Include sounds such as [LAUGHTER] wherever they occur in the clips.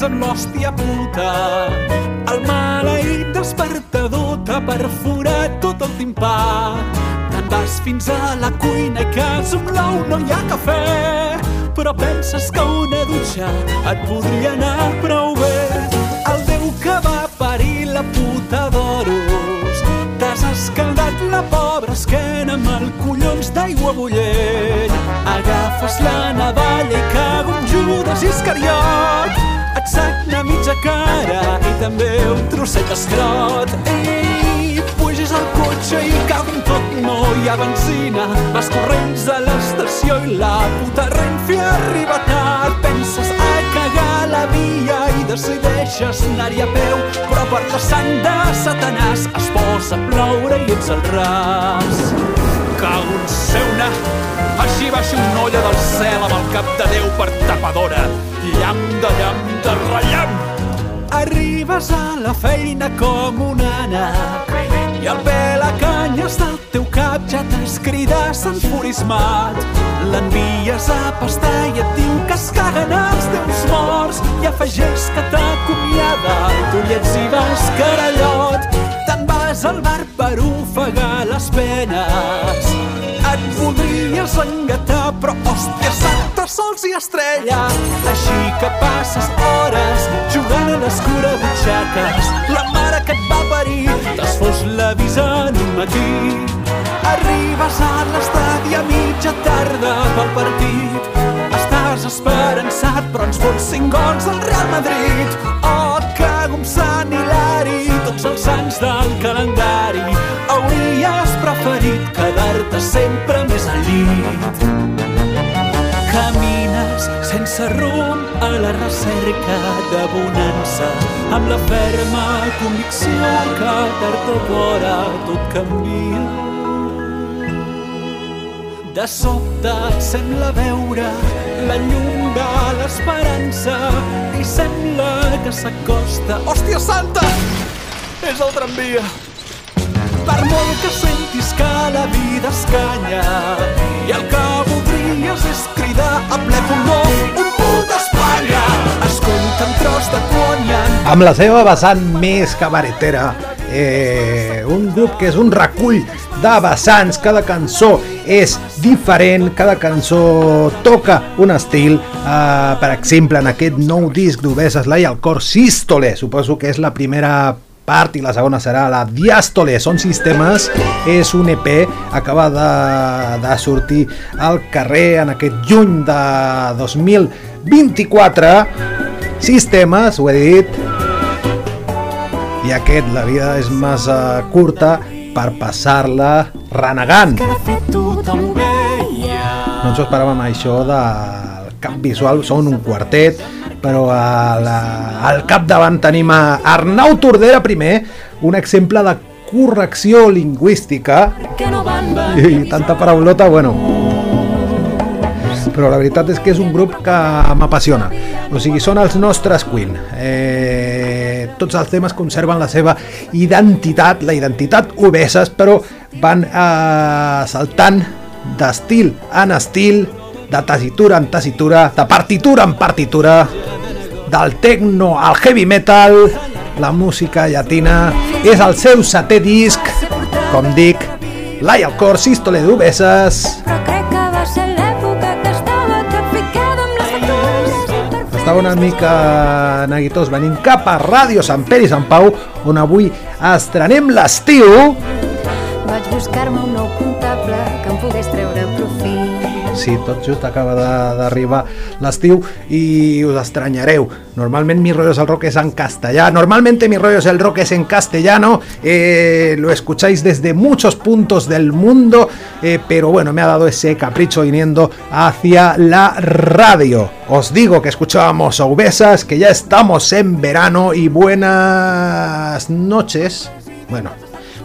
dormis amb l'hòstia puta. El maleït despertador t'ha perforat tot el timpà. Te'n vas fins a la cuina i cas amb l'ou no hi ha cafè. Però penses que una dutxa et podria anar prou bé. El Déu que va parir la puta d'oros. T'has escaldat la pobra esquena amb el collons d'aigua bullent. Agafes la navalla i cago un Judas Iscariot. Et mitja cara i també un trosset d'escrot. I puges al cotxe i en tot, no hi ha benzina. Vas corrents a l'estació i la puta Renfe arriba tard. Penses a cagar la via i decideixes anar-hi a peu, però per la sang de Satanàs es posa a ploure i ets al ras. Cago en seu-ne, així baixa una olla del cel amb el cap de Déu per tapadora. Llamp de llamp de rellamp. Arribes a la feina com un ànec i el pèl a canyes del teu cap ja t'has cridat enfurismat. L'envies a pastar i et diu que es caguen els teus morts i afegeix que t'acomiada i tu i vas carallot. Te'n vas al bar per ofegar les penes. Et voldries engatar, però hòstia santa, sols i estrella. Així que passes hores jugant a les curabutxaques. La mare que et va parir t'has fos l'avís en un matí. Arribes a l'estadi a mitja tarda pel partit. Estàs esperançat, però ens fots cinc gols al Real Madrid. Quedar-te sempre més al llit. Camines sense rumb a la recerca de bonança amb la ferma convicció que tard o d'hora tot canvia. De sobte sembla veure la llum de l'esperança i sembla que s'acosta. Hòstia santa! És el tramvia! Per molt que sentis que la vida escanya i el que voldries és cridar a ple pulmó un punt d'Espanya. Es compta un tros de conian amb la seva vessant més cabaretera, eh, un grup que és un recull de vessants, cada cançó és diferent, cada cançó toca un estil, eh, per exemple, en aquest nou disc d'Obeses Lai al cor Sístole, suposo que és la primera part i la segona serà la Diàstole, són sistemes, és un EP, acaba de, de sortir al carrer en aquest juny de 2024, sistemes, ho he dit, i aquest, la vida és massa curta per passar-la renegant. de. No ens ho esperàvem això del cap visual, són un quartet, però a la, al capdavant tenim a Arnau Tordera primer, un exemple de correcció lingüística i tanta paraulota, bueno, però la veritat és que és un grup que m'apassiona. O sigui, són els nostres Queen. Eh, tots els temes conserven la seva identitat, la identitat obeses, però van eh, saltant d'estil en estil, de tessitura en tessitura, de partitura en partitura, del techno al heavy metal, la música llatina, és el seu setè disc, com dic, Lai al cor, sístole d'obeses, estava una mica neguitós venint cap a Ràdio Sant Pere i Sant Pau, on avui estrenem l'estiu. Vaig buscar-me un nou comptable que em pogués treure. Sí, tot just acaba d'arribar l'estiu y us estranyareu. Normalment mi rollo es el rock es en castellano. Normalmente mi rollo es el rock es en castellano. Eh, lo escucháis desde muchos puntos del mundo. eh, pero bueno, me ha dado ese capricho viniendo hacia la radio. Os digo que escuchábamos Obesas, que ya estamos en verano y buenas noches. Bueno,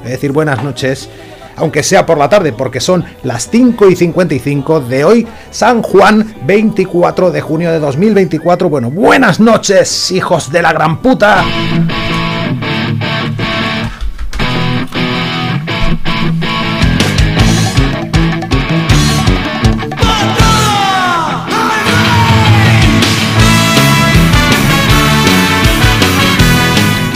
voy a decir buenas noches aunque sea por la tarde, porque son las 5 y 55 de hoy, San Juan, 24 de junio de 2024. Bueno, buenas noches, hijos de la gran puta.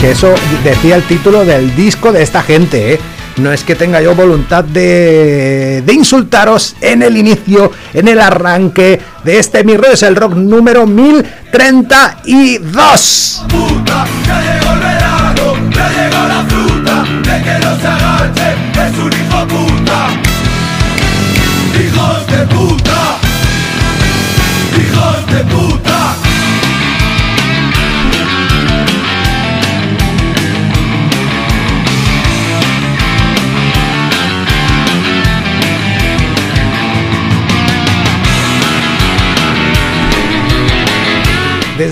Que eso decía el título del disco de esta gente, ¿eh? No es que tenga yo voluntad de, de insultaros en el inicio, en el arranque de este Mi Rollo es el Rock número 1032. puta, ya llegó el verano, ya llegó la fruta, de que no se agache, es un hijo puta.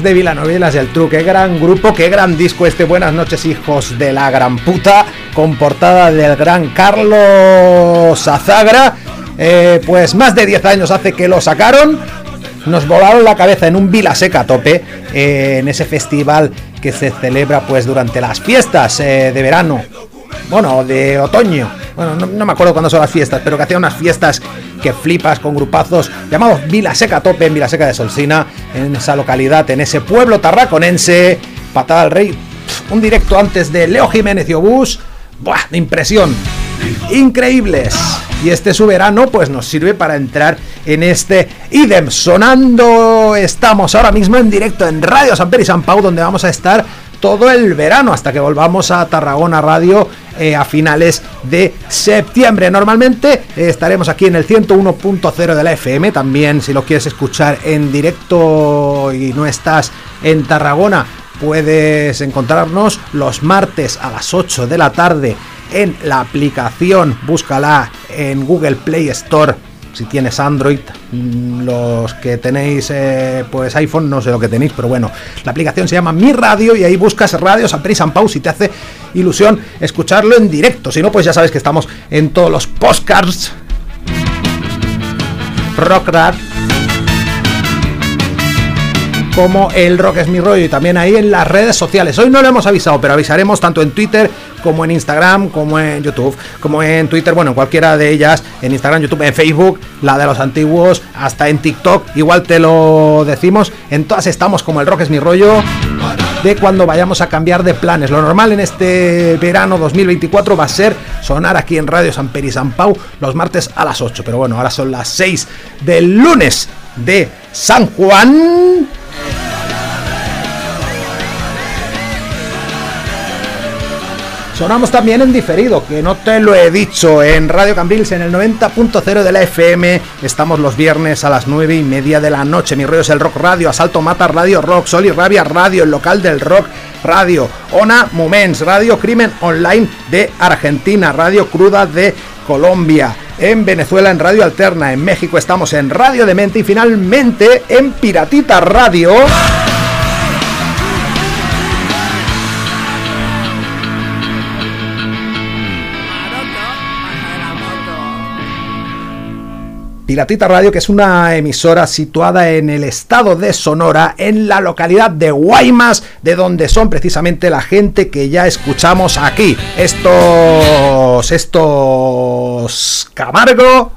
Desde Vilanovelas y el Tru, qué gran grupo, qué gran disco este. Buenas noches hijos de la gran puta, con portada del gran Carlos Azagra. Eh, pues más de 10 años hace que lo sacaron, nos volaron la cabeza en un Vila Seca tope, eh, en ese festival que se celebra pues durante las fiestas eh, de verano, bueno, de otoño, bueno, no, me acuerdo cuándo son las fiestas, pero que hacía unas fiestas que flipas con grupazos llamados Vila Seca tope en Vila Seca de Solsina, en esa localidad, en ese pueblo tarraconense, patada al rey, un directo antes de Leo Jiménez y Obús, ¡buah! de impresión, increíbles. Y este su verano pues nos sirve para entrar en este idem sonando. Estamos ahora mismo en directo en Radio San Pedro y San Pau donde vamos a estar todo el verano hasta que volvamos a Tarragona Radio eh, a finales de septiembre. Normalmente eh, estaremos aquí en el 101.0 de la FM. También si lo quieres escuchar en directo y no estás en Tarragona puedes encontrarnos los martes a las 8 de la tarde en la aplicación. Búscala en Google Play Store si tienes Android, mm, los que tenéis eh, pues iPhone, no sé lo que tenéis, pero bueno, la aplicación se llama Mi Radio y ahí buscas Radio San Peri San Pau si te hace ilusión escucharlo en directo. Si no, pues ya sabes que estamos en todos los podcasts. Rock Rad como el rock es mi rollo y también ahí en las redes sociales. Hoy no lo hemos avisado, pero avisaremos tanto en Twitter como en Instagram, como en YouTube, como en Twitter, bueno, en cualquiera de ellas, en Instagram, YouTube, en Facebook, la de los antiguos, hasta en TikTok, igual te lo decimos, en todas estamos como el rock es mi rollo de cuando vayamos a cambiar de planes. Lo normal en este verano 2024 va a ser sonar aquí en Radio San Peri San Pau los martes a las 8, pero bueno, ahora son las 6 del lunes de San Juan. Sonamos también en diferido, que no te lo he dicho, en Radio Cambrils en el 90.0 de la FM. Estamos los viernes a las 9 y media de la noche. Mi rollo es el Rock Radio, Asalto Mata Radio Rock, Sol y Rabia Radio, el local del Rock Radio, Ona Moments, Radio Crimen Online de Argentina, Radio Cruda de Colombia. En Venezuela en Radio Alterna, en México estamos en Radio Demente y finalmente en Piratita Radio. Piratita Radio, que es una emisora situada en el estado de Sonora, en la localidad de Guaymas, de donde son precisamente la gente que ya escuchamos aquí. Estos. Estos. Camargo.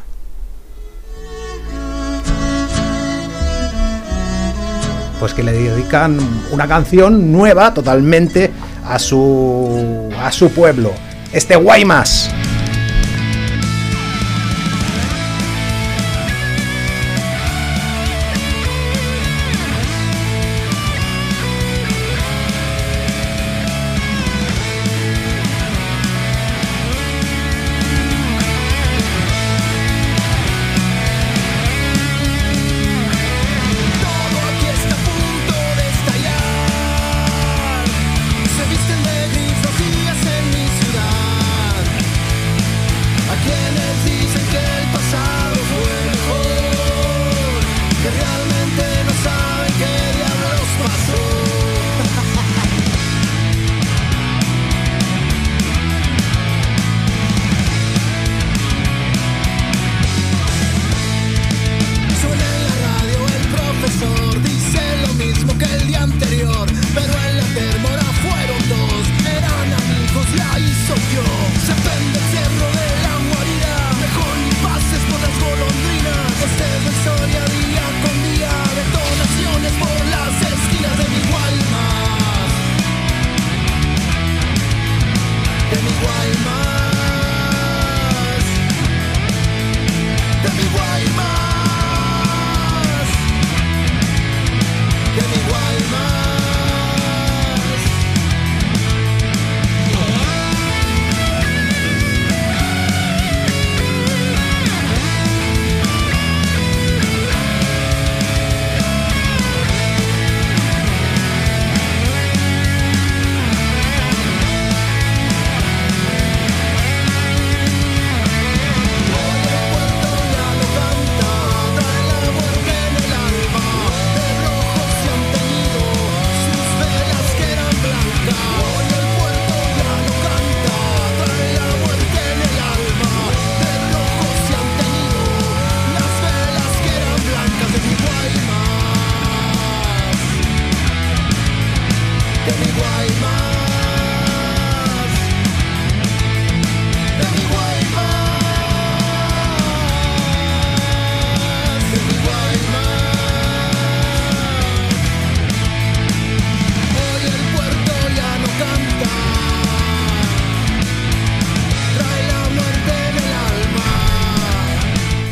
Pues que le dedican una canción nueva totalmente a su. a su pueblo. Este Guaymas.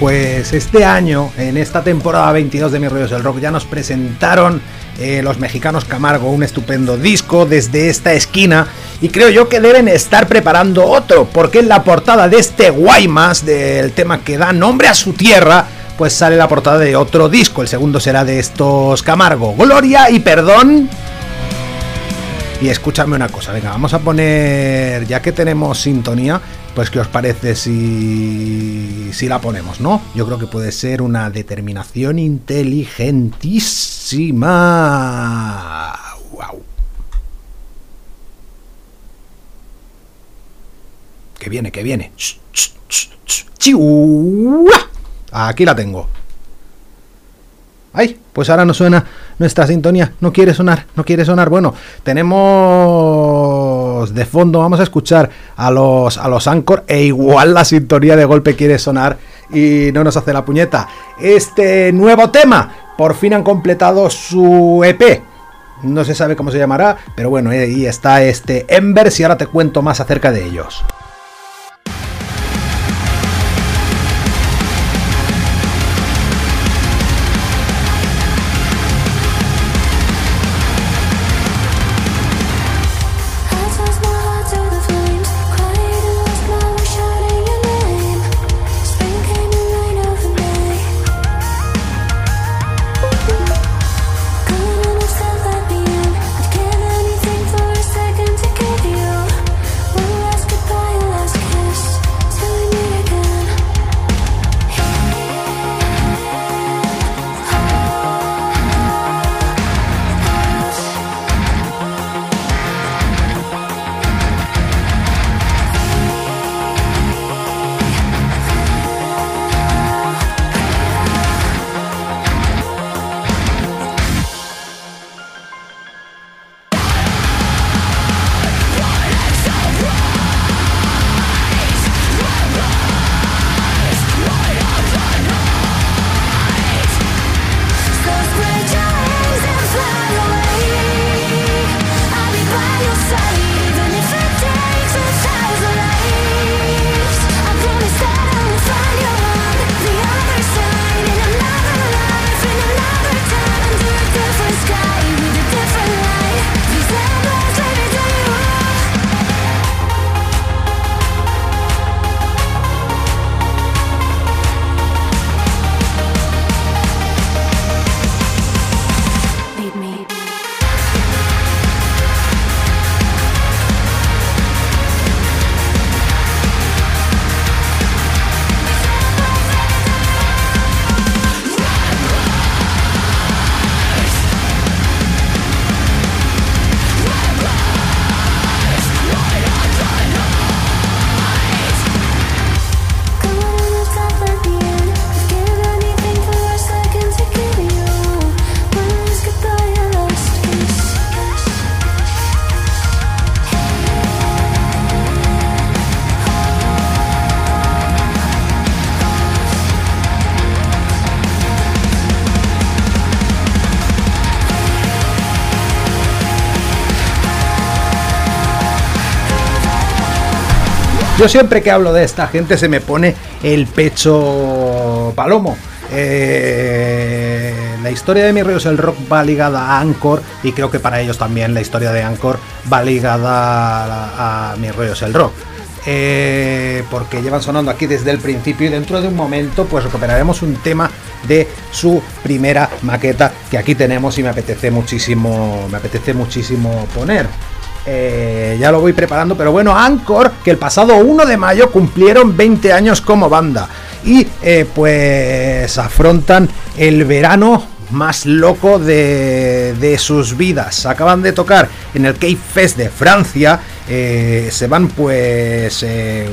Pues este año, en esta temporada 22 de Mis Rollos del Rock, ya nos presentaron eh, los mexicanos Camargo un estupendo disco desde esta esquina y creo yo que deben estar preparando otro, porque en la portada de este Guaymas, del tema que da nombre a su tierra, pues sale la portada de otro disco, el segundo será de estos Camargo, Gloria y Perdón. Y escúchame una cosa, venga, vamos a poner, ya que tenemos sintonía, pues qué os parece si, si la ponemos, ¿no? Yo creo que puede ser una determinación inteligentísima. Wow. Que viene, que viene. Ch, ch, ch, ch. Chihuahua. Aquí la tengo. Ay, pues ahora no suena nuestra sintonía. No quiere sonar, no quiere sonar. Bueno, tenemos de fondo, vamos a escuchar a los, a los Anchor e igual la sintonía de golpe quiere sonar y no nos hace la puñeta. Este nuevo tema, por fin han completado su EP. No se sabe cómo se llamará, pero bueno, ahí está este Embers y ahora te cuento más acerca de ellos. Yo siempre que hablo de esta gente se me pone el pecho palomo. Eh, la historia de mis rollos el rock va ligada a Anchor y creo que para ellos también la historia de Anchor va ligada a, a mis rollos el rock. Eh, porque llevan sonando aquí desde el principio y dentro de un momento pues recuperaremos un tema de su primera maqueta que aquí tenemos y me apetece muchísimo me apetece muchísimo poner Eh, ya lo voy preparando, pero bueno, Anchor, que el pasado 1 de mayo cumplieron 20 años como banda y eh, pues afrontan el verano más loco de, de sus vidas. Acaban de tocar en el Cape Fest de Francia. eh, se van pues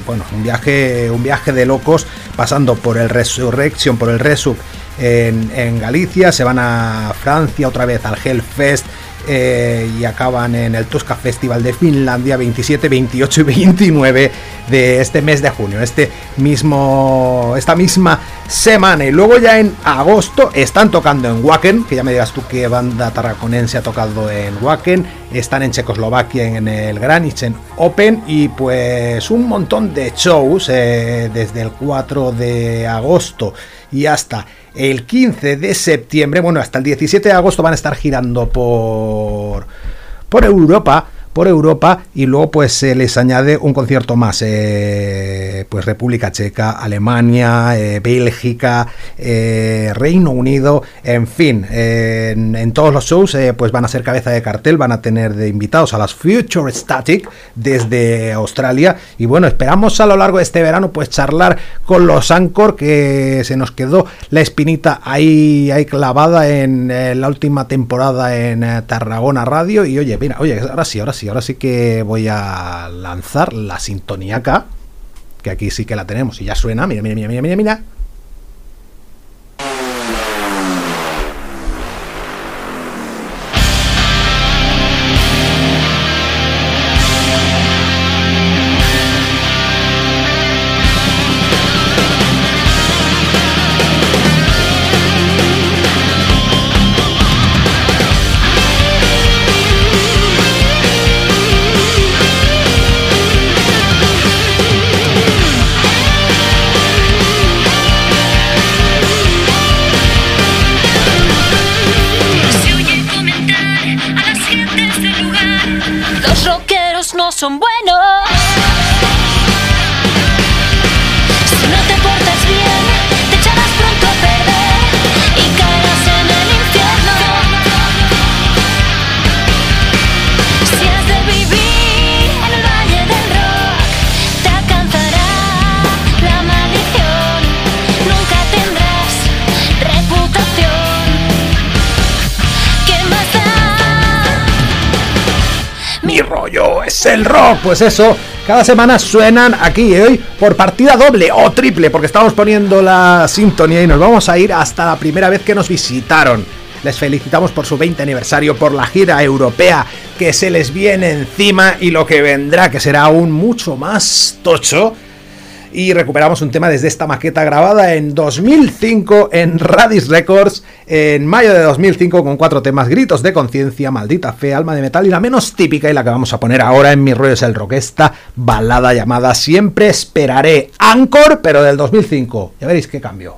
bueno un viaje un viaje de locos pasando por el Resurrection por el Resub en, en Galicia se van a Francia otra vez al Hellfest eh, y acaban en el Tosca Festival de Finlandia 27, 28 y 29 de este mes de junio, este mismo, esta misma semana. Y luego ya en agosto están tocando en Wacken, que ya me digas tú qué banda tarraconense ha tocado en Wacken. Están en Checoslovaquia en el Granichen Open y pues un montón de shows eh, desde el 4 de agosto y hasta el 15 de septiembre, bueno, hasta el 17 de agosto van a estar girando por, por Europa por Europa y luego pues se les añade un concierto más eh, pues República Checa Alemania eh, Bélgica eh, Reino Unido en fin en, todos los shows pues van a ser cabeza de cartel van a tener de invitados a las Future Static desde Australia. Y bueno esperamos a lo largo de este verano pues charlar con los Anchor que se nos quedó la espinita ahí, ahí clavada en la última temporada en Tarragona Radio. Y oye mira oye ahora sí ahora sí ahora sí que voy a lanzar la sintoníaca que aquí sí que la tenemos y ya suena. Mira mira mira mira mira mira Rollo es el rock. Pues eso, cada semana suenan aquí y hoy por partida doble o triple, porque estamos poniendo la sintonía y nos vamos a ir hasta la primera vez que nos visitaron. Les felicitamos por su 20 aniversario, por la gira europea que se les viene encima y lo que vendrá, que será aún mucho más tocho. Y recuperamos un tema desde esta maqueta grabada en 2005 en Radis Records, en mayo de 2005 con cuatro temas, Gritos de Conciencia, Maldita Fe, Alma de Metal y la menos típica y la que vamos a poner ahora en Mi Rollo el Rock, esta balada llamada Siempre Esperaré, Anchor, pero del 2005. Ya veréis qué cambio.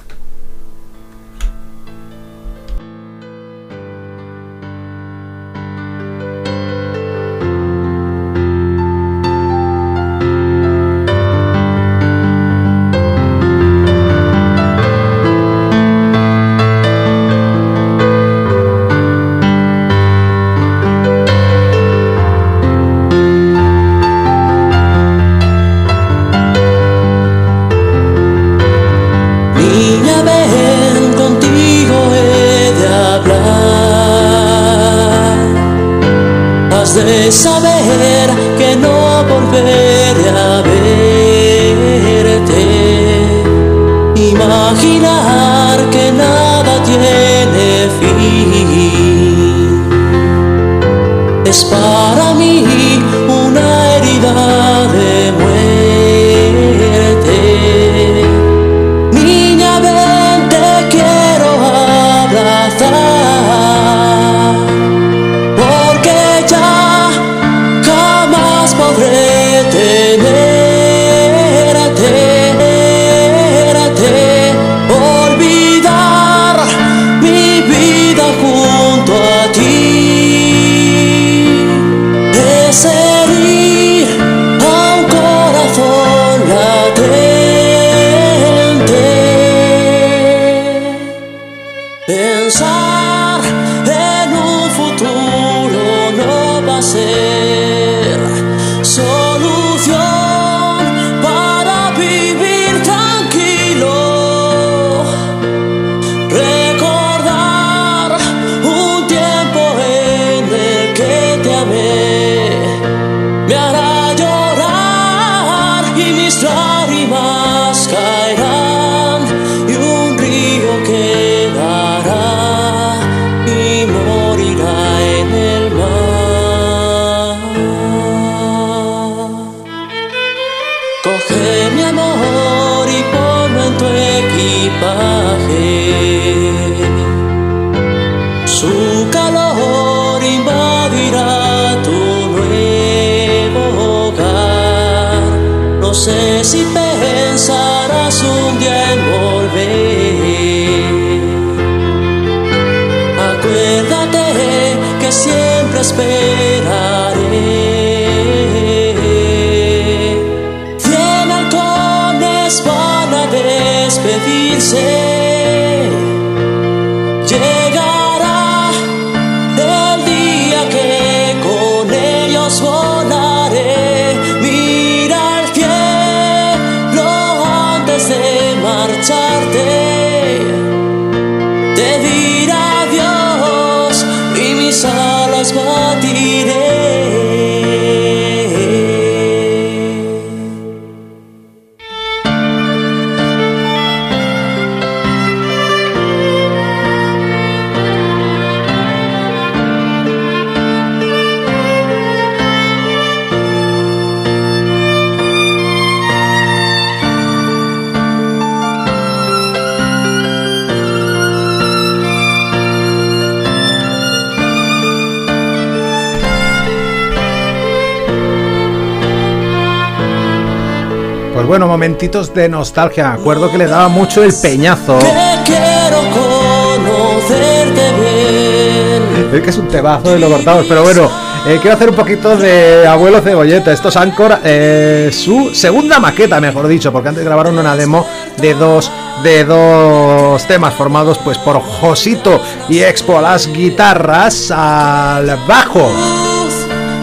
Bueno, momentitos de nostalgia. Me acuerdo que le daba mucho el peñazo. Que quiero conocerte bien. Es que es un tebazo y lo cortamos, pero bueno, eh, quiero hacer un poquito de abuelo cebolleta. Esto es Anchor, eh, su segunda maqueta, mejor dicho, porque antes grabaron una demo de dos de dos temas formados pues por Josito y Expo a las guitarras al bajo.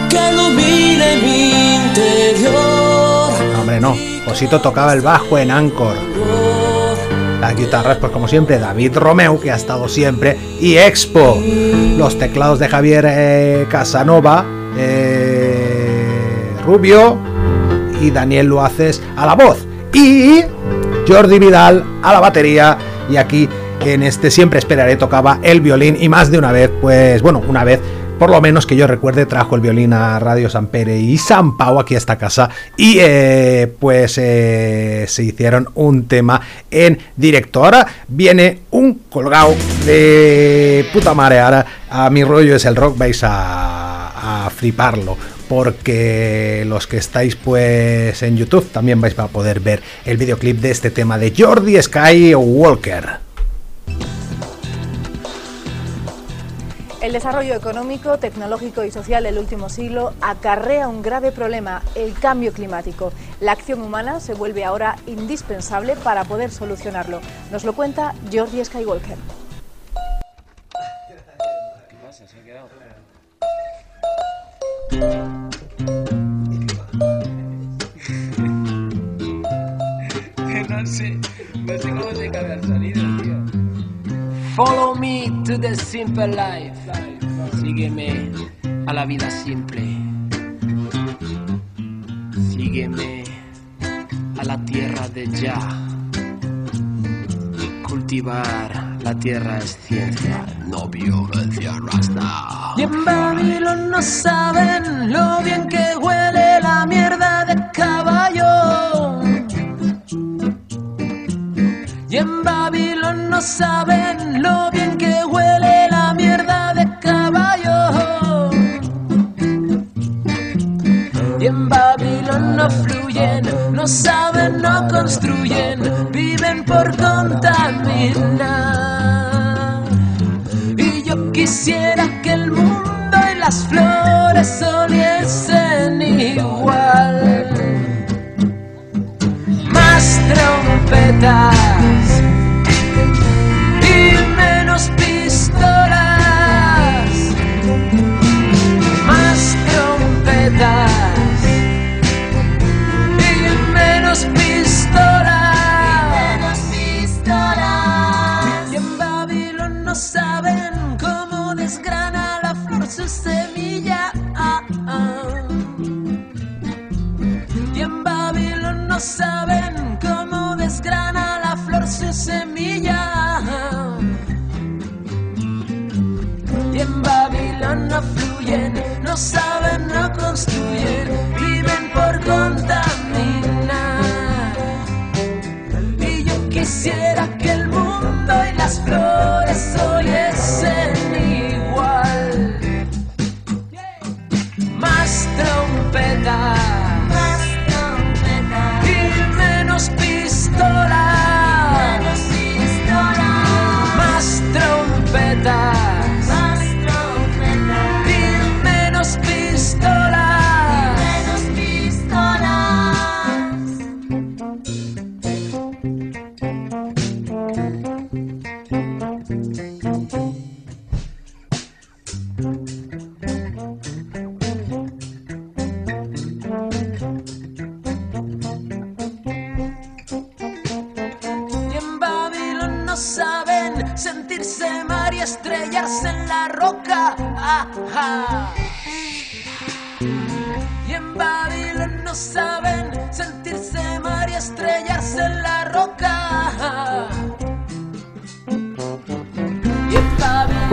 Que tocaba el bajo en Anchor. Las guitarras, pues como siempre, David Romeu, que ha estado siempre, y Expo. Los teclados de Javier eh, Casanova, eh, Rubio y Daniel Luaces a la voz. Y Jordi Vidal a la batería. Y aquí en este Siempre Esperaré tocaba el violín y más de una vez, pues bueno, una vez por lo menos que yo recuerde, trajo el violín a Radio San Pere y San Pau aquí a esta casa y eh, pues eh, se hicieron un tema en directo. Ahora viene un colgado de puta madre. Ahora a mi rollo es el rock, vais a, a fliparlo. Porque los que estáis pues en YouTube también vais a poder ver el videoclip de este tema de Jordi Sky Walker. El desarrollo económico, tecnológico y social del último siglo acarrea un grave problema, el cambio climático. La acción humana se vuelve ahora indispensable para poder solucionarlo. Nos lo cuenta Jordi Skywalker. [LAUGHS] no sé, cómo se el sonido. Follow me to the simple life. Sígueme a la vida simple. Sígueme a la tierra de ya. Cultivar la tierra es ciencia, no violencia rasta. Y en Babilón no saben lo bien que huele la mierda de caballo. Y en Babilón no saben lo bien que huele la mierda de caballo. Y en Babilón no fluyen, no saben, no construyen, viven por contaminar. Y yo quisiera que el mundo y las flores oliesen igual. Más trompetas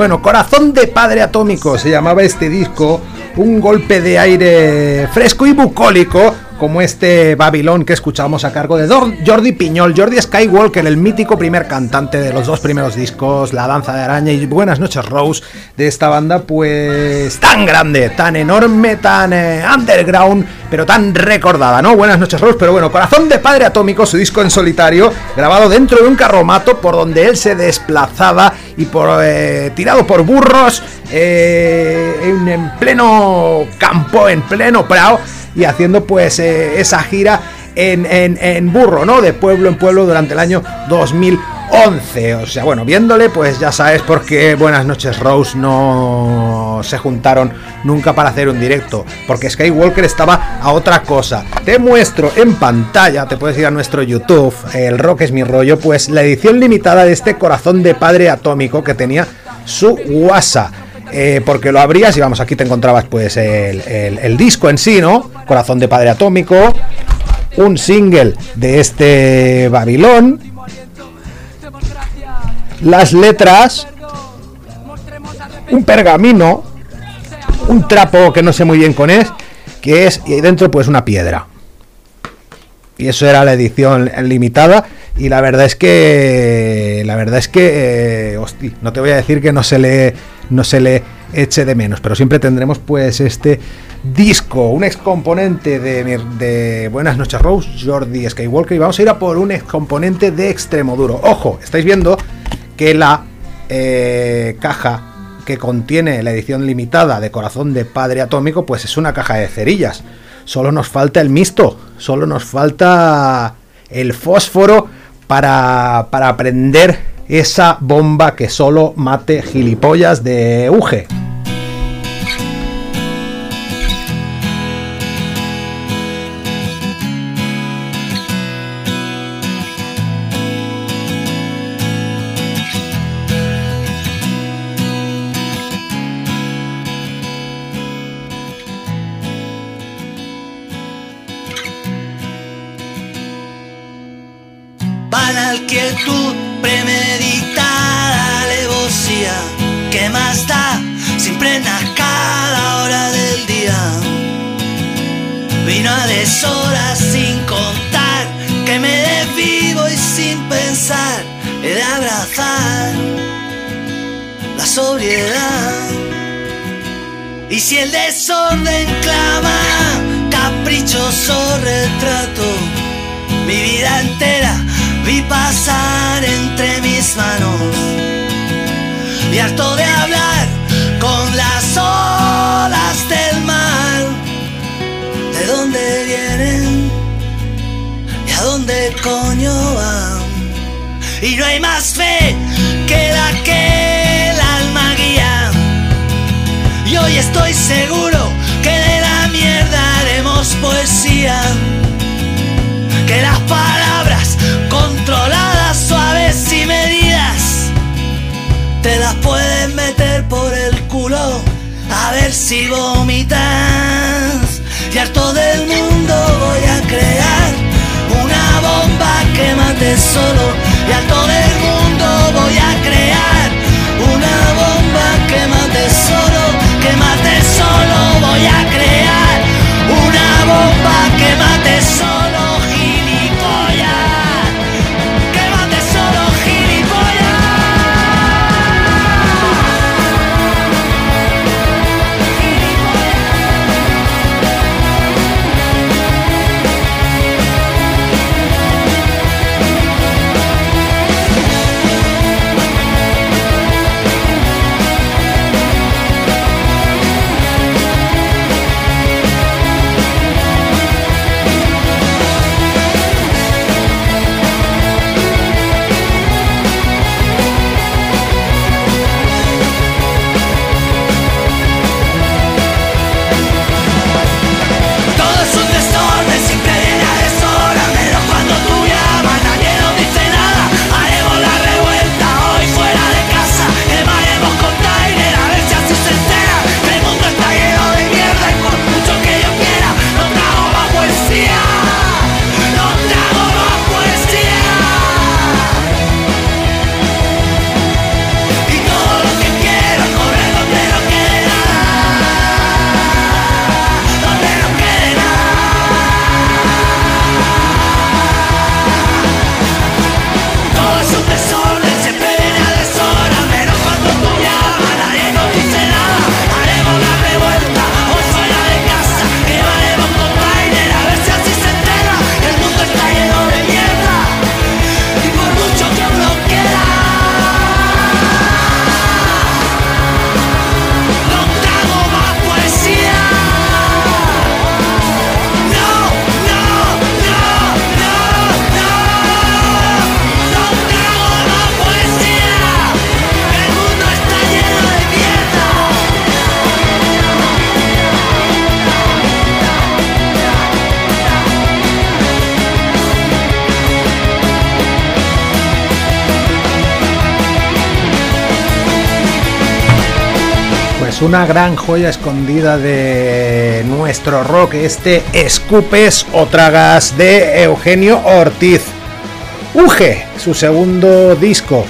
Bueno, Corazón de Padre Atómico se llamaba este disco, un golpe de aire fresco y bucólico, como este Babilón que escuchamos a cargo de Jordi Piñol, Jordi Skywalker, el mítico primer cantante de los dos primeros discos, La Danza de Araña y Buenas noches Rose, de esta banda, pues tan grande, tan enorme, tan eh, underground, pero tan recordada, ¿no? Buenas noches Rose, pero bueno, Corazón de Padre Atómico, su disco en solitario, grabado dentro de un carromato por donde él se desplazaba y por eh, tirado por burros eh, en, en pleno campo, en pleno prado y haciendo pues eh, esa gira en, burro, ¿no? De pueblo en pueblo durante el año 2011. O sea, bueno, viéndole pues ya sabes por qué Buenas noches Rose no se juntaron nunca para hacer un directo, porque Skywalker estaba a otra cosa. Te muestro en pantalla, te puedes ir a nuestro YouTube, el rock es mi rollo, pues la edición limitada de este corazón de padre atómico que tenía su WhatsApp. Eh, porque lo abrías y vamos, aquí te encontrabas pues el- el disco en sí, ¿no? Corazón de Padre Atómico, un single de este Babilón, las letras, un pergamino, un trapo que no sé muy bien con es, que es, y ahí dentro pues una piedra. Y eso era la edición limitada. Y la verdad es que. La verdad es que. eh, hosti, no te voy a decir que no se le. No se le eche de menos. Pero siempre tendremos pues este disco. Un ex componente de, de Buenas noches Rose, Jordi Skywalker. Y vamos a ir a por un ex componente de Extremoduro. Ojo, estáis viendo que la eh, caja que contiene la edición limitada de Corazón de Padre Atómico, pues es una caja de cerillas. Solo nos falta el misto, solo nos falta el fósforo para, para prender esa bomba que solo mate gilipollas de Uge. Quietud, premeditada alevosía, ¿qué más da? Siempre en cada hora del día. Vino a deshoras sin contar, que me desvivo y sin pensar, he de abrazar la sobriedad. Y si el desorden clama, caprichoso retrato, mi vida entera vi pasar entre mis manos. Y harto de hablar con las olas del mar, de dónde vienen y a dónde coño van. Y no hay más fe que la que el alma guía. Y hoy estoy seguro que de la mierda haremos poesía. Que las palabras controladas, suaves y medidas, te las pueden meter por el culo a ver si vomitas. Y harto del mundo voy a crear una bomba que mate solo. Y harto del mundo voy a crear una bomba que mate solo, que mate solo. Voy a crear una gran joya escondida de nuestro rock, este Escupes o Tragas de Eugenio Ortiz. Uge, su segundo disco,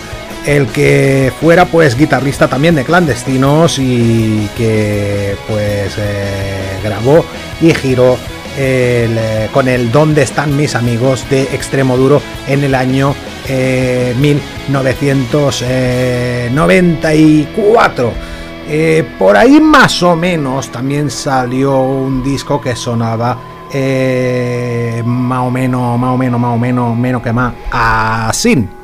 el que fuera pues guitarrista también de Clandestinos y que pues eh, grabó y giró eh, con el ¿Dónde están mis amigos? de Extremo Duro en el año eh, 1994. Eh, por ahí más o menos también salió un disco que sonaba eh, más o menos, más o menos, más o menos, menos que más así. No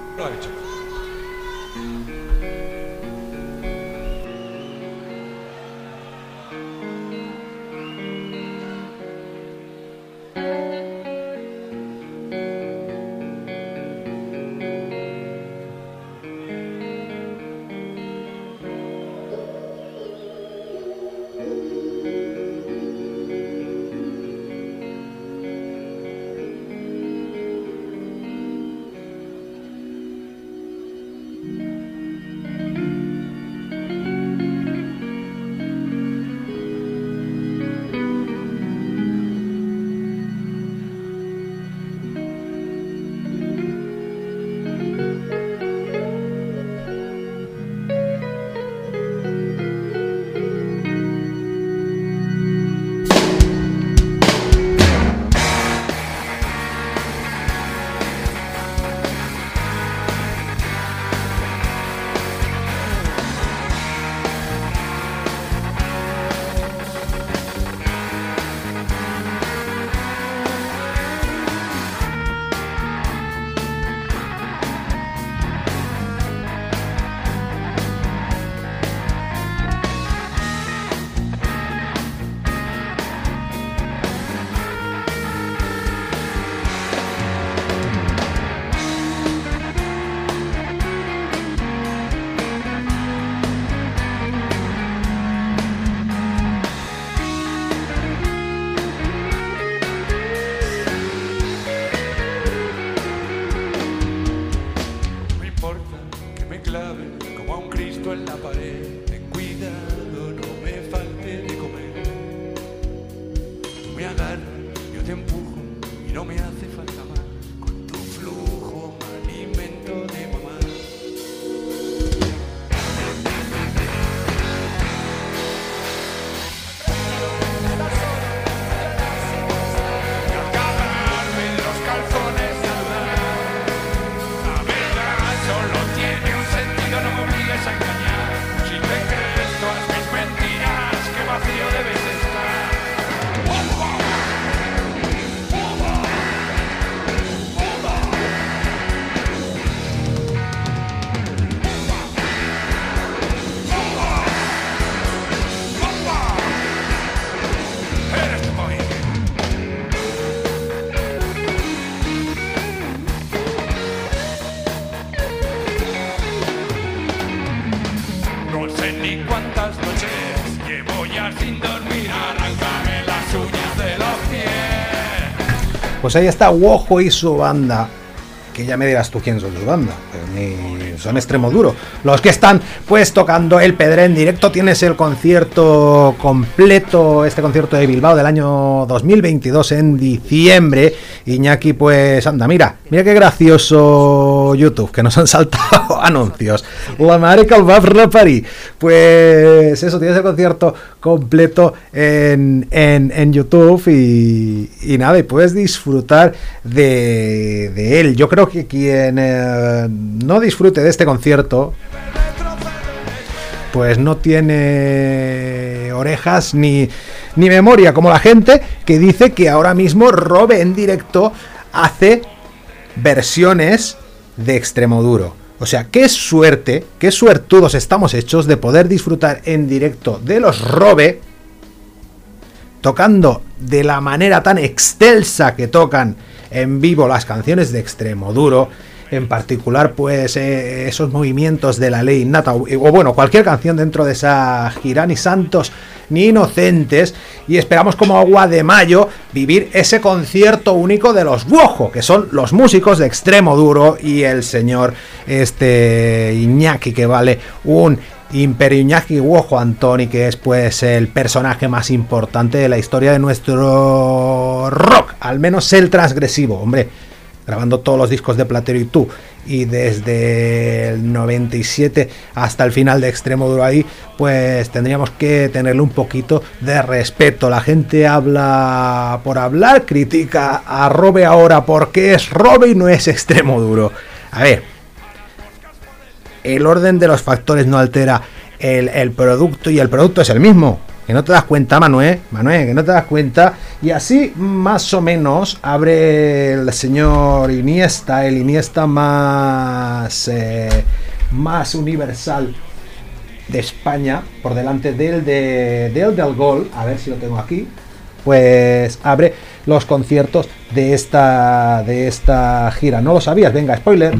Pues ahí está Wojo y su banda. Que ya me dirás tú quién son su banda. Pero ni- son extremo duro. Los que están pues tocando el Pedre en directo. Tienes el concierto completo, este concierto de Bilbao del año 2022 en diciembre. Iñaki, pues anda, mira, mira qué gracioso YouTube, que nos han saltado [LAUGHS] anuncios. La madre que reparir. Pues eso, tienes el concierto completo en, en, en YouTube y, y nada, y puedes disfrutar de, de él. Yo creo que quien eh, no disfrute de este concierto, pues no tiene orejas ni, ni memoria, como la gente que dice que ahora mismo Robe en directo hace versiones de extremo duro. O sea, qué suerte, qué suertudos estamos hechos de poder disfrutar en directo de los Robe tocando de la manera tan excelsa que tocan en vivo las canciones de extremo duro en particular pues eh, esos movimientos de la ley innata o, bueno cualquier canción dentro de esa gira ni santos ni inocentes y esperamos como agua de mayo vivir ese concierto único de los Buojo que son los músicos de extremo duro y el señor este Iñaki que vale un Imperio. Iñaki Wojo Antoni, que es pues el personaje más importante de la historia de nuestro rock, al menos el transgresivo, hombre, grabando todos los discos de Platero y tú, y desde el 97 hasta el final de Extremo Duro ahí, pues tendríamos que tenerle un poquito de respeto. La gente habla por hablar, critica a Robe ahora porque es Robe y no es Extremo Duro. A ver, el orden de los factores no altera el, el producto y el producto es el mismo. Que no te das cuenta, Manuel, Manuel, que no te das cuenta. Y así, más o menos, abre el señor Iniesta, el Iniesta más, eh, más universal de España, por delante del, de, del del gol. A ver si lo tengo aquí. Pues abre los conciertos de esta, de esta gira. ¿No lo sabías? Venga, spoiler.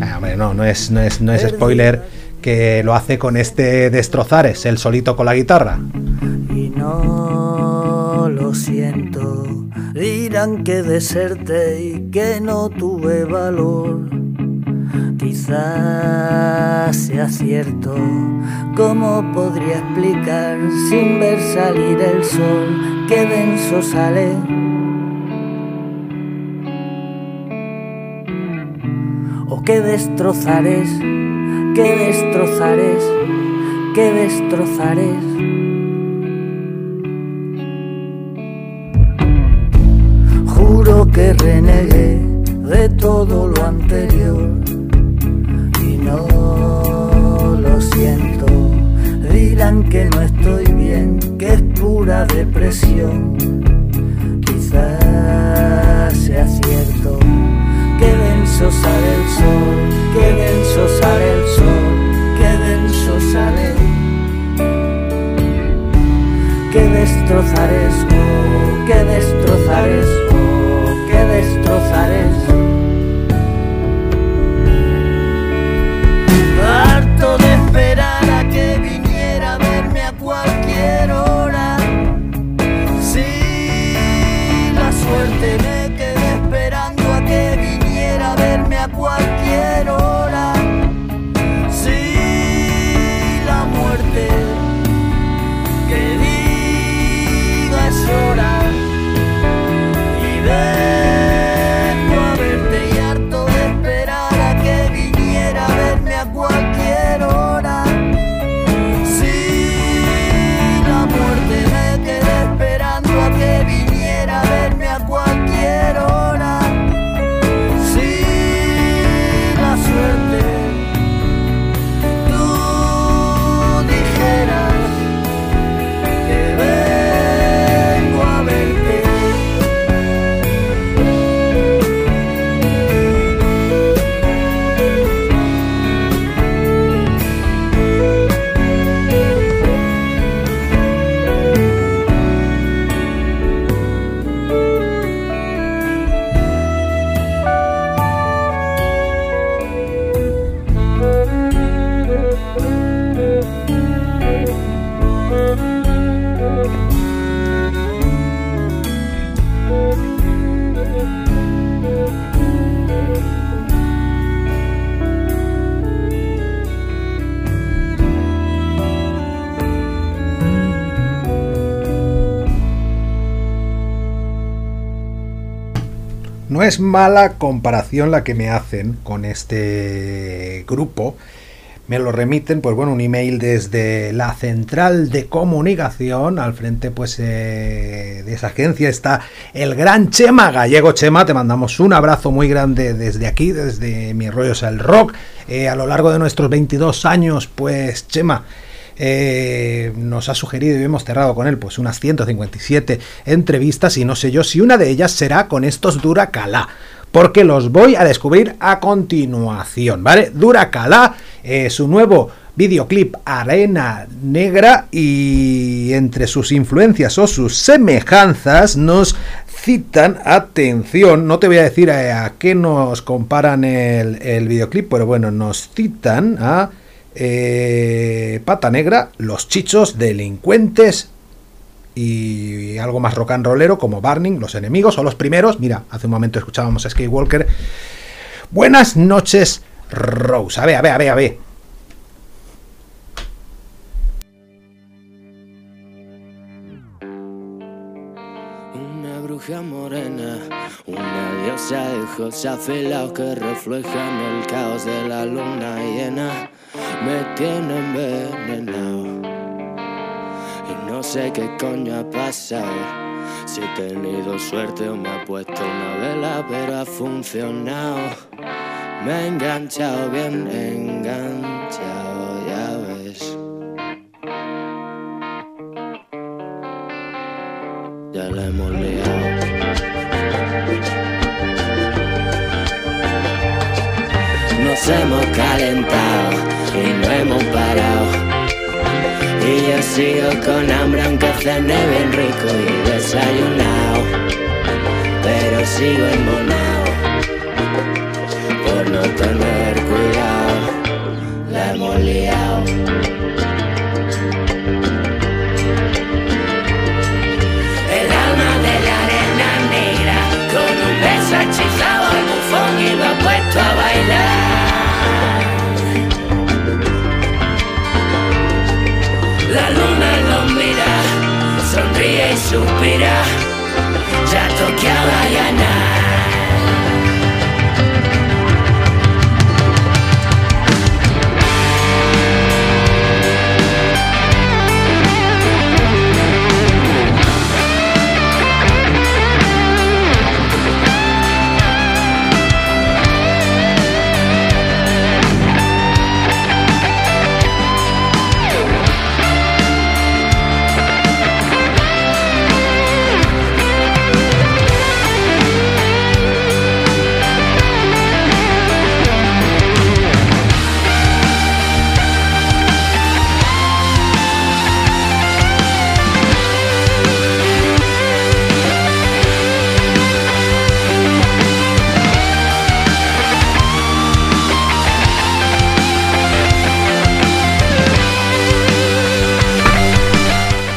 Ah, hombre, no, no es, no es, no es spoiler que lo hace con este Destrozares, el solito con la guitarra. Y no lo siento, dirán que deserte y que no tuve valor. Quizás sea cierto, ¿cómo podría explicar sin ver salir el sol que denso sale? O que destrozares, que destrozares, que destrozares. Juro que renegué de todo lo anterior y no lo siento. Dirán que no estoy bien, que es pura depresión. Quizás sea cierto denso sale el sol, que denso sale el sol, que denso sale. Que destrozares, oh, que destrozares, oh, que destrozares. Harto es mala comparación la que me hacen con este grupo. Me lo remiten, pues bueno, un email desde la central de comunicación. Al frente, pues, eh, de esa agencia está el gran Chema Gallego. Chema, te mandamos un abrazo muy grande desde aquí, desde Mi Rollos el Rock. Eh, a lo largo de nuestros 22 años, pues, Chema, eh, nos ha sugerido y hemos cerrado con él pues unas 157 entrevistas y no sé yo si una de ellas será con estos Duracalá porque los voy a descubrir a continuación, ¿vale? Duracalá, eh, su nuevo videoclip Arena Negra y entre sus influencias o sus semejanzas nos citan, atención, no te voy a decir a, a qué nos comparan el, el videoclip, pero bueno, nos citan a eh, Pata Negra, Los Chichos, Delincuentes y algo más rock and rollero como Burning, Los Enemigos o Los Primeros. Mira, hace un momento escuchábamos a Skywalker. Buenas noches, Rose. A ver, a ver, a ver, a ver. Una bruja morena, una diosa de que reflejan el caos de la luna llena me tiene envenenado. Y no sé qué coño ha pasado. Si he tenido suerte o me ha puesto una vela, pero ha funcionado. Me he enganchado, bien enganchado, ya ves. Ya la hemos liado. Nos hemos calentado y no hemos parado. Y yo sigo con hambre aunque cené bien rico y desayunado. Pero sigo enmonado por no tener cuidado. La hemos liado. El alma de la arena negra con un beso hechizado al bufón ha puesto a bailar. Sonríe y suspira, ya toqué a ganar.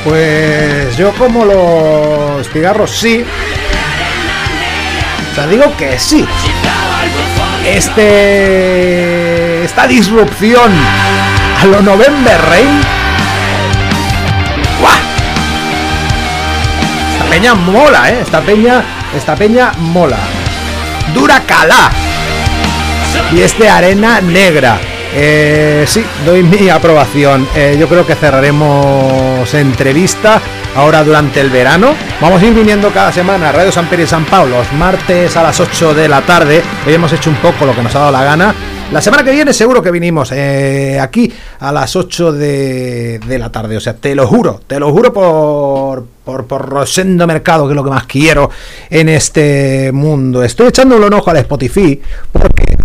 Pues yo como los cigarros sí. O sea, digo que sí. Este. Esta disrupción a lo November Rain. ¡Guau! Esta peña mola, ¿eh? Esta peña. Esta peña mola. Dura calá. Y este arena negra. Eh, sí, doy mi aprobación. Eh, yo creo que cerraremos entrevista ahora durante el verano. Vamos a ir viniendo cada semana a Radio San Pedro y San Pablo, los martes a las 8 de la tarde. Hoy hemos hecho un poco lo que nos ha dado la gana. La semana que viene seguro que vinimos eh, aquí a las 8 de, de la tarde. O sea, te lo juro, te lo juro por, por, por Rosendo Mercado, que es lo que más quiero en este mundo. Estoy echándole un ojo al Spotify porque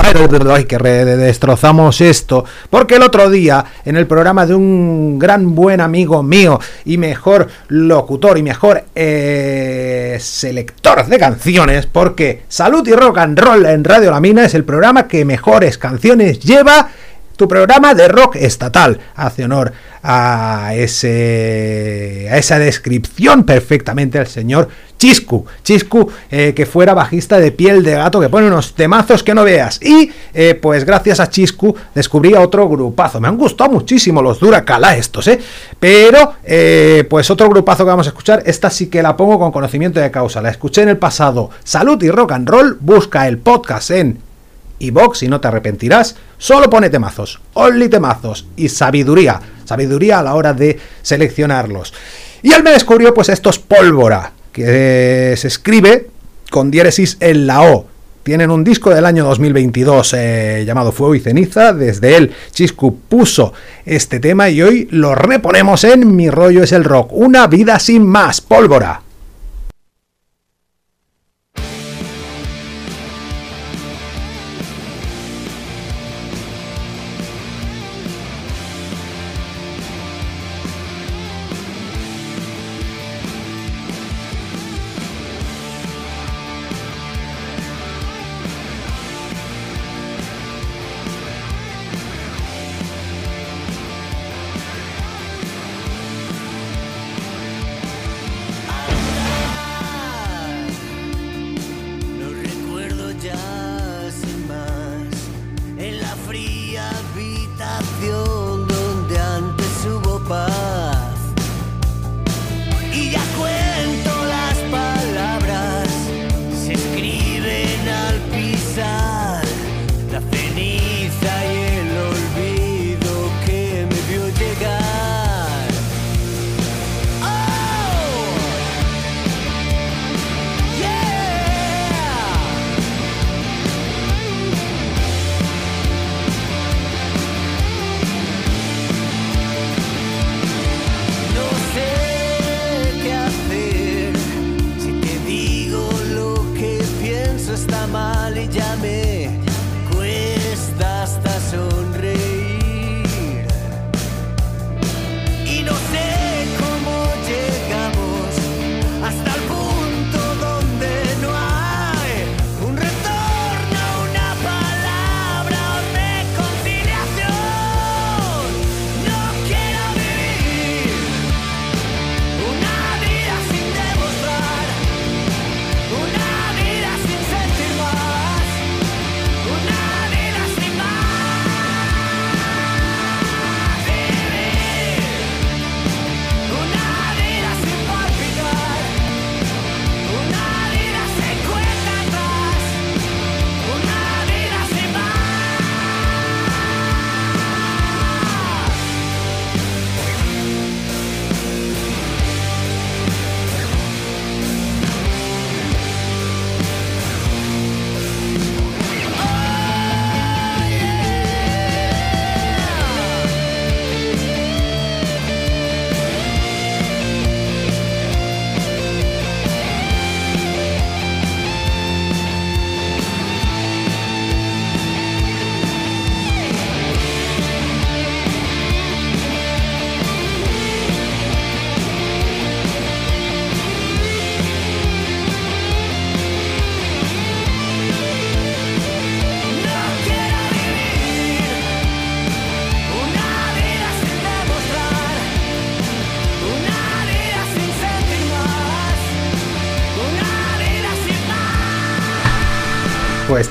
ay, que re- destrozamos esto. Porque el otro día, en el programa de un gran buen amigo mío y mejor locutor y mejor eh, selector de canciones, porque Salud y Rock and Roll en Radio La Mina es el programa que mejores canciones lleva tu programa de rock estatal hace honor a ese a esa descripción perfectamente al señor Chiscu. Chiscu eh, que fuera bajista de piel de gato que pone unos temazos que no veas. Y eh, pues gracias a Chiscu descubrí otro grupazo. Me han gustado muchísimo los Duracala estos eh pero eh, pues otro grupazo que vamos a escuchar esta sí que la pongo con conocimiento de causa. La escuché en el pasado. Salud y Rock and Roll busca el podcast en y Vox y no te arrepentirás, solo pone temazos, only temazos y sabiduría, sabiduría a la hora de seleccionarlos. Y él me descubrió pues estos pólvora, que se escribe con diéresis en la O. Tienen un disco del año 2022 eh, llamado Fuego y Ceniza. Desde él, Chiscu puso este tema y hoy lo reponemos en Mi rollo es el rock. Una vida sin más, pólvora.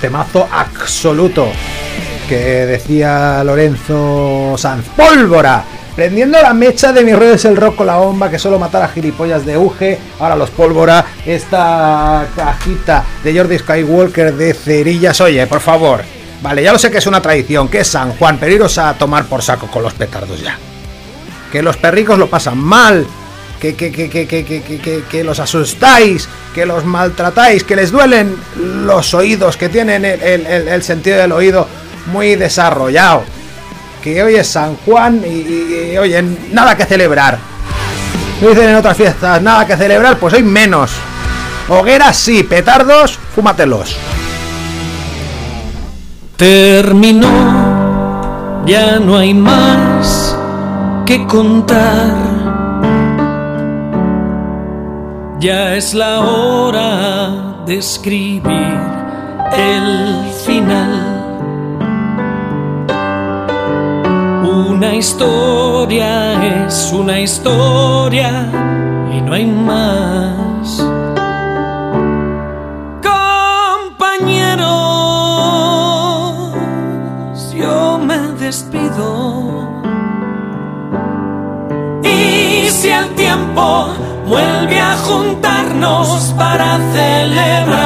Temazo absoluto que decía Lorenzo Sanz. ¡Pólvora! Prendiendo la mecha de mi rollo es el rock con la bomba que solo matara gilipollas de Uge. Ahora los pólvora. Esta cajita de Jordi Skywalker de cerillas. Oye, por favor. Vale, ya lo sé que es una tradición, que es San Juan, pero iros a tomar por saco con los petardos ya. Que los perricos lo pasan mal. Que, que, que, que, que, que, que, los asustáis, que los maltratáis, que les duelen los oídos, que tienen el, el- sentido del oído muy desarrollado. Que hoy es San Juan y, y- y, oye, nada que celebrar. No dicen en otras fiestas, nada que celebrar, pues hoy menos. Hogueras sí, petardos, fúmatelos. Terminó, ya no hay más que contar. Ya es la hora de escribir el final. Una historia es una historia y no hay más. Compañeros, yo me despido. Y si el tiempo vuelve a juntarnos para celebrar,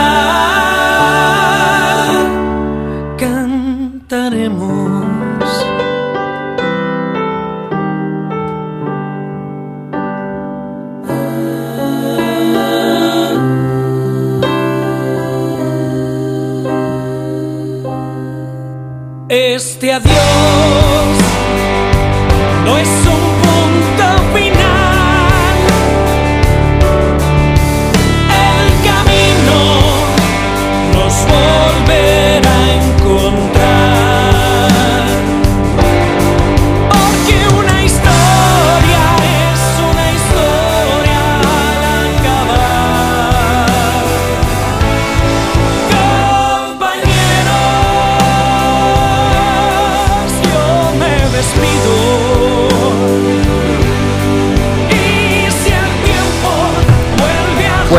cantaremos. Este adiós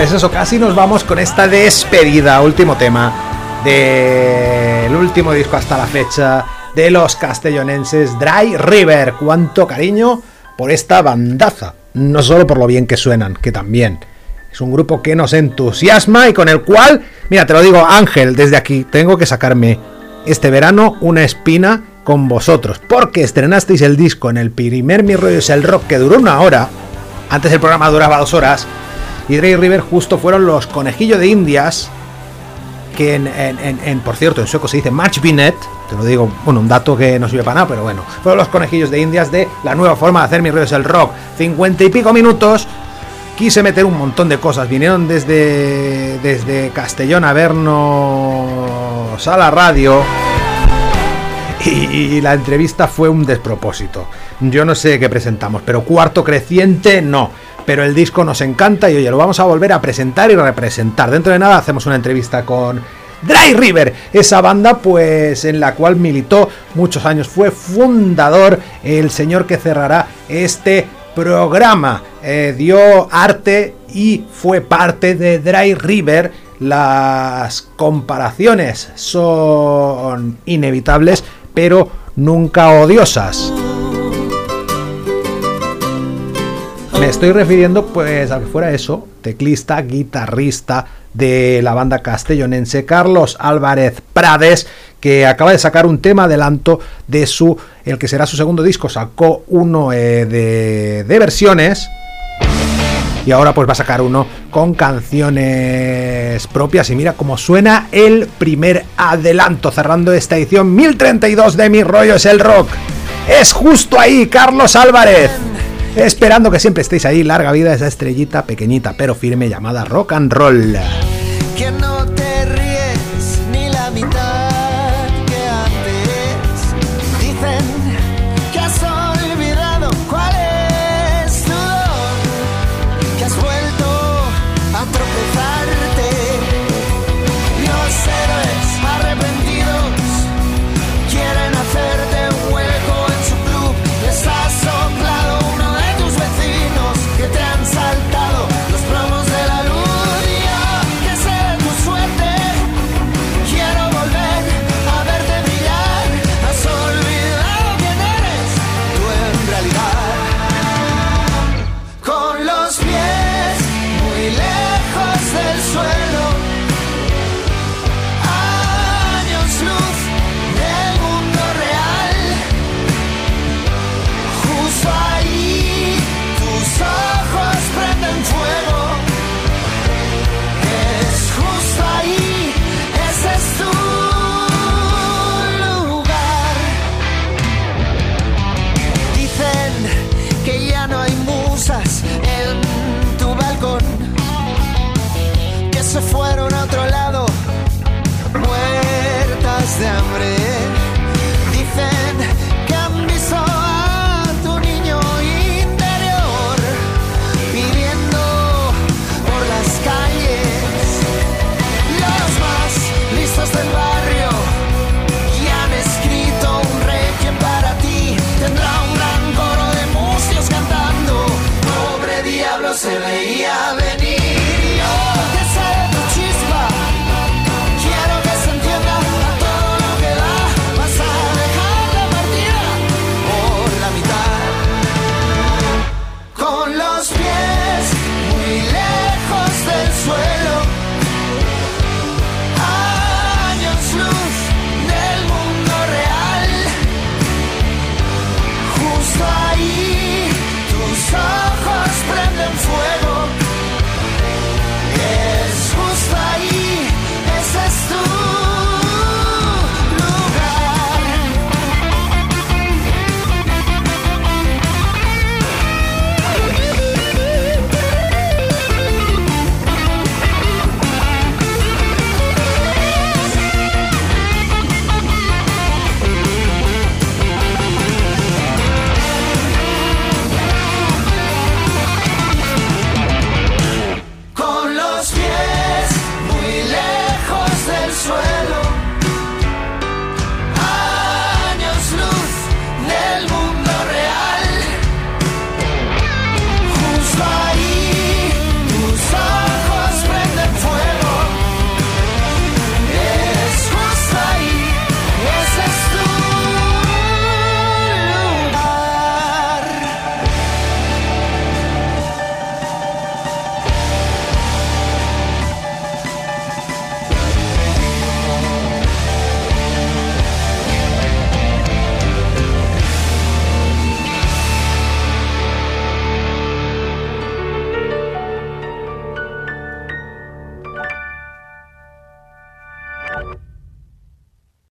Pues eso, casi nos vamos con esta despedida, último tema del último disco hasta la fecha de los castellonenses Dry River. Cuánto cariño por esta bandaza, no solo por lo bien que suenan, que también, Es un grupo que nos entusiasma y con el cual, mira, te lo digo, Ángel, desde aquí tengo que sacarme este verano una espina con vosotros, porque estrenasteis el disco en el primer Mi Rollo es el Rock que duró una hora, antes el programa duraba dos horas, y y River justo fueron los conejillos de Indias, que en, por cierto, en sueco se dice Match Binet, te lo digo, bueno, un dato que no sirve para nada, pero bueno, fueron los conejillos de Indias de la nueva forma de hacer Mi Rollo es el Rock, 50 y pico minutos, quise meter un montón de cosas. Vinieron desde, desde Castellón a vernos a la radio. Y la entrevista fue un despropósito. Yo no sé qué presentamos, pero cuarto creciente no. Pero el disco nos encanta y oye, lo vamos a volver a presentar y representar. Dentro de nada hacemos una entrevista con Dry River, esa banda pues en la cual militó muchos años. Fue fundador el señor que cerrará este programa. Eh, dio arte y fue parte de Dry River. Las comparaciones son inevitables, pero nunca odiosas. Me estoy refiriendo pues a que fuera eso, teclista, guitarrista de la banda castellonense Carlos Álvarez Prades, que acaba de sacar un tema adelanto de su, el que será su segundo disco, sacó uno eh, de, de versiones y ahora pues va a sacar uno con canciones propias y mira cómo suena el primer adelanto cerrando esta edición 1032 de Mi Rollo es el Rock. Es justo ahí, Carlos Álvarez. Esperando que siempre estéis ahí, larga vida esa estrellita pequeñita pero firme llamada rock and roll.